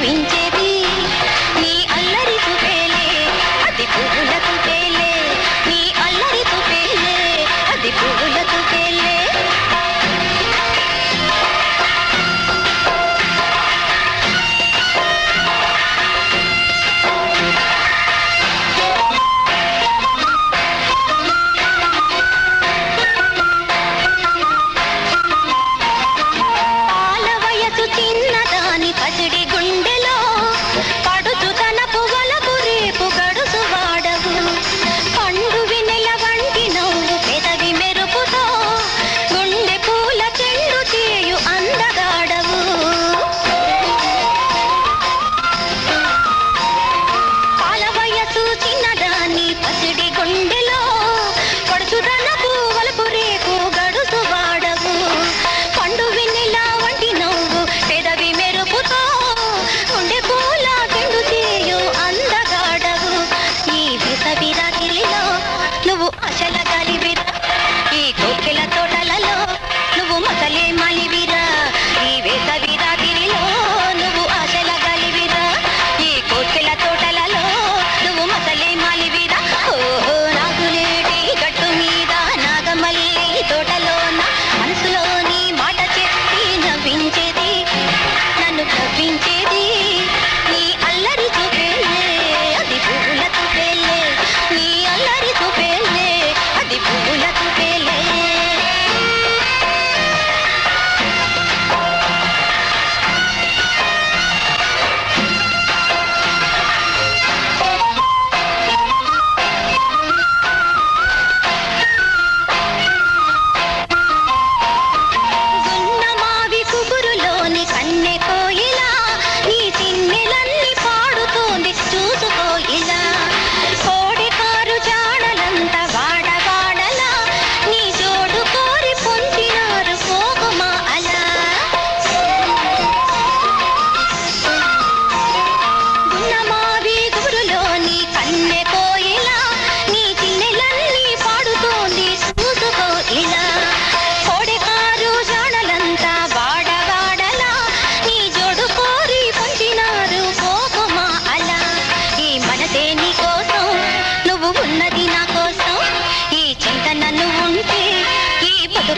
vinche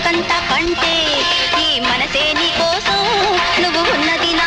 బ్రతుకంతా పంటే ఈ మనసే నీ కోసం నువ్వు ఉన్నది నా